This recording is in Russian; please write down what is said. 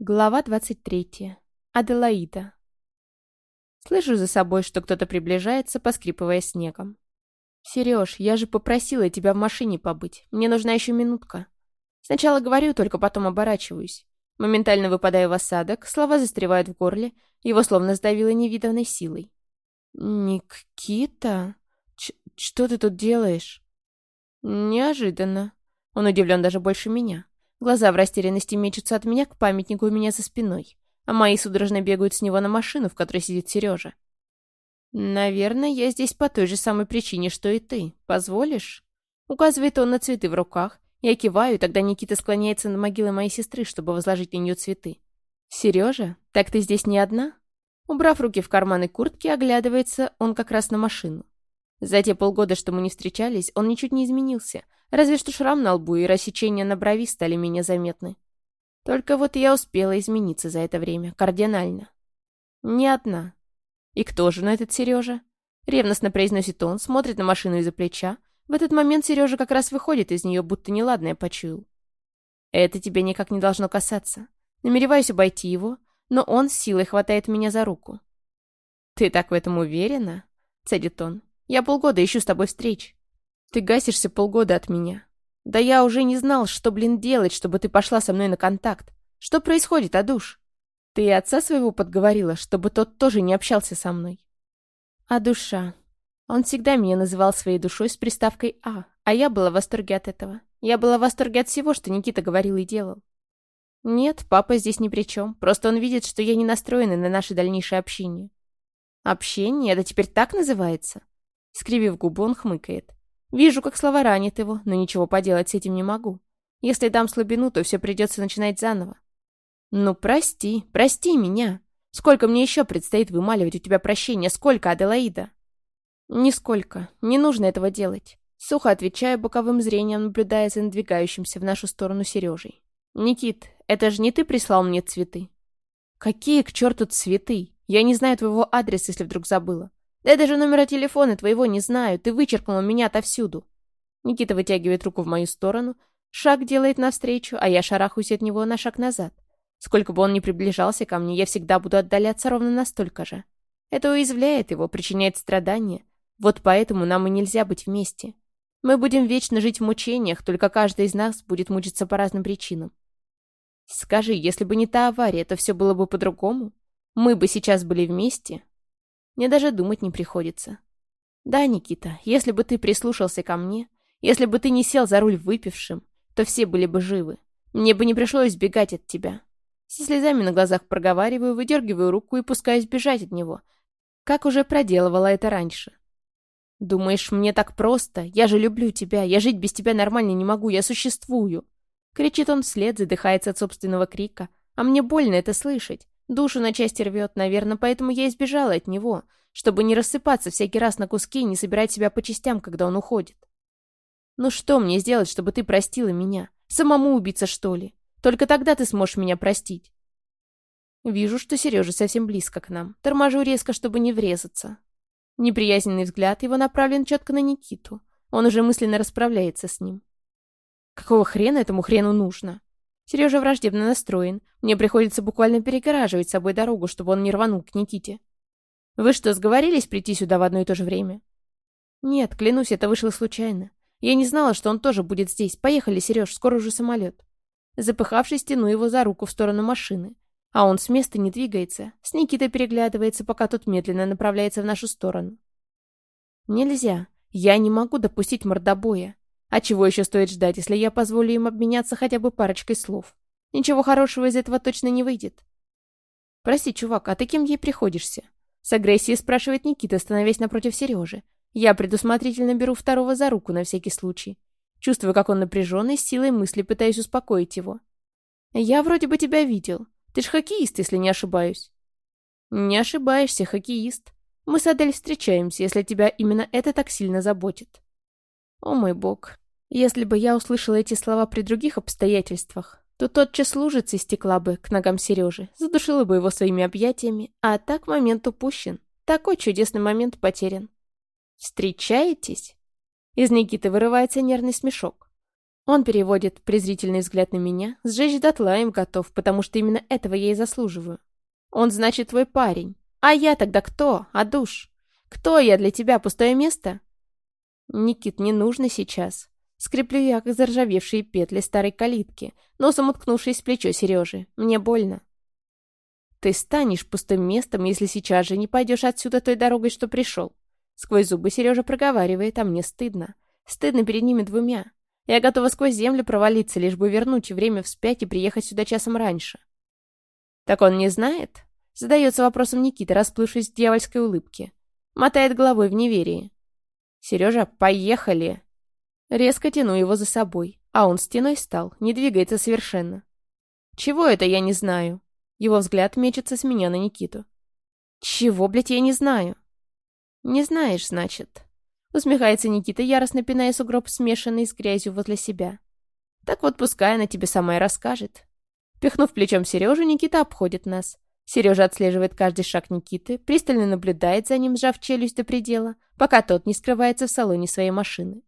Глава 23. Аделаида. Слышу за собой, что кто-то приближается, поскрипывая снегом. «Сереж, я же попросила тебя в машине побыть. Мне нужна еще минутка». Сначала говорю, только потом оборачиваюсь. Моментально выпадаю в осадок, слова застревают в горле, его словно сдавило невиданной силой. «Никита? Ч что ты тут делаешь?» «Неожиданно». Он удивлен даже больше меня. Глаза в растерянности мечутся от меня к памятнику у меня за спиной, а мои судорожно бегают с него на машину, в которой сидит Сережа. «Наверное, я здесь по той же самой причине, что и ты. Позволишь?» Указывает он на цветы в руках. Я киваю, тогда Никита склоняется над могилой моей сестры, чтобы возложить на нее цветы. «Сережа, так ты здесь не одна?» Убрав руки в карманы куртки, оглядывается он как раз на машину. За те полгода, что мы не встречались, он ничуть не изменился — Разве что шрам на лбу и рассечение на брови стали менее заметны. Только вот я успела измениться за это время, кардинально. Не одна. И кто же на этот Сережа? Ревностно произносит он, смотрит на машину из-за плеча. В этот момент Сережа как раз выходит из нее, будто неладное почуял. Это тебе никак не должно касаться. Намереваюсь обойти его, но он силой хватает меня за руку. «Ты так в этом уверена?» — цедит он. «Я полгода ищу с тобой встреч. Ты гасишься полгода от меня. Да я уже не знал, что, блин, делать, чтобы ты пошла со мной на контакт. Что происходит, Адуш? Ты и отца своего подговорила, чтобы тот тоже не общался со мной. А душа. Он всегда меня называл своей душой с приставкой «а», а я была в восторге от этого. Я была в восторге от всего, что Никита говорил и делал. Нет, папа здесь ни при чем. Просто он видит, что я не настроена на наше дальнейшее общение. Общение? Это теперь так называется? Скривив губу, он хмыкает. Вижу, как слова ранят его, но ничего поделать с этим не могу. Если дам слабину, то все придется начинать заново. Ну, прости, прости меня. Сколько мне еще предстоит вымаливать у тебя прощения? Сколько, Аделаида? Нисколько. Не нужно этого делать. Сухо отвечаю боковым зрением, наблюдая за надвигающимся в нашу сторону Сережей. «Никит, это же не ты прислал мне цветы?» «Какие к черту цветы? Я не знаю твоего адреса, если вдруг забыла. Да я даже номера телефона твоего не знаю. Ты вычеркнула меня отовсюду. Никита вытягивает руку в мою сторону, шаг делает навстречу, а я шарахаюсь от него на шаг назад. Сколько бы он ни приближался ко мне, я всегда буду отдаляться ровно настолько же. Это уязвляет его, причиняет страдания. Вот поэтому нам и нельзя быть вместе. Мы будем вечно жить в мучениях, только каждый из нас будет мучиться по разным причинам. Скажи, если бы не та авария, то все было бы по-другому? Мы бы сейчас были вместе, мне даже думать не приходится. Да, Никита, если бы ты прислушался ко мне, если бы ты не сел за руль выпившим, то все были бы живы. Мне бы не пришлось бегать от тебя. Со слезами на глазах проговариваю, выдергиваю руку и пускаюсь бежать от него, как уже проделывала это раньше. «Думаешь, мне так просто? Я же люблю тебя. Я жить без тебя нормально не могу. Я существую!» Кричит он вслед, задыхается от собственного крика. А мне больно это слышать. Душу на части рвет, наверное, поэтому я избежала от него, чтобы не рассыпаться всякий раз на куски и не собирать себя по частям, когда он уходит. Ну что мне сделать, чтобы ты простила меня? Самому убиться, что ли? Только тогда ты сможешь меня простить. Вижу, что Сережа совсем близко к нам. Торможу резко, чтобы не врезаться. Неприязненный взгляд его направлен четко на Никиту. Он уже мысленно расправляется с ним. Какого хрена этому хрену нужно? Сережа враждебно настроен. Мне приходится буквально перегораживать собой дорогу, чтобы он не рванул к Никите. Вы что, сговорились прийти сюда в одно и то же время? Нет, клянусь, это вышло случайно. Я не знала, что он тоже будет здесь. Поехали, Сереж, скоро уже самолет. Запыхавшись, тяну его за руку в сторону машины. А он с места не двигается. С Никитой переглядывается, пока тот медленно направляется в нашу сторону. Нельзя. Я не могу допустить мордобоя. А чего еще стоит ждать, если я позволю им обменяться хотя бы парочкой слов? Ничего хорошего из этого точно не выйдет. Прости, чувак, а ты кем ей приходишься? С агрессией спрашивает Никита, становясь напротив Сережи. Я предусмотрительно беру второго за руку на всякий случай. Чувствую, как он напряженный, с силой мысли пытаюсь успокоить его. «Я вроде бы тебя видел. Ты ж хоккеист, если не ошибаюсь». «Не ошибаешься, хоккеист. Мы с Адель встречаемся, если тебя именно это так сильно заботит». О мой бог. Если бы я услышала эти слова при других обстоятельствах, то тотчас лужица стекла бы к ногам Сережи, задушила бы его своими объятиями, а так момент упущен. Такой чудесный момент потерян. «Встречаетесь?» Из Никиты вырывается нервный смешок. Он переводит презрительный взгляд на меня, сжечь дотла им готов, потому что именно этого я и заслуживаю. Он, значит, твой парень. А я тогда кто? А душ? Кто я для тебя? Пустое место? Никит, не нужно сейчас. Скреплю я, как заржавевшие петли старой калитки, носом уткнувшись в плечо Сережи. Мне больно. Ты станешь пустым местом, если сейчас же не пойдешь отсюда той дорогой, что пришел. Сквозь зубы Сережа проговаривает, а мне стыдно. Стыдно перед ними двумя. Я готова сквозь землю провалиться, лишь бы вернуть время вспять и приехать сюда часом раньше. Так он не знает? Задается вопросом Никита, расплывшись в дьявольской улыбке. Мотает головой в неверии. «Сережа, поехали!» Резко тяну его за собой, а он стеной стал, не двигается совершенно. «Чего это я не знаю?» Его взгляд мечется с меня на Никиту. «Чего, блядь, я не знаю?» «Не знаешь, значит?» Усмехается Никита, яростно пиная сугроб, смешанный с грязью возле себя. «Так вот, пускай она тебе сама и расскажет». Пихнув плечом Сережу, Никита обходит нас. Сережа отслеживает каждый шаг Никиты, пристально наблюдает за ним, сжав челюсть до предела, пока тот не скрывается в салоне своей машины.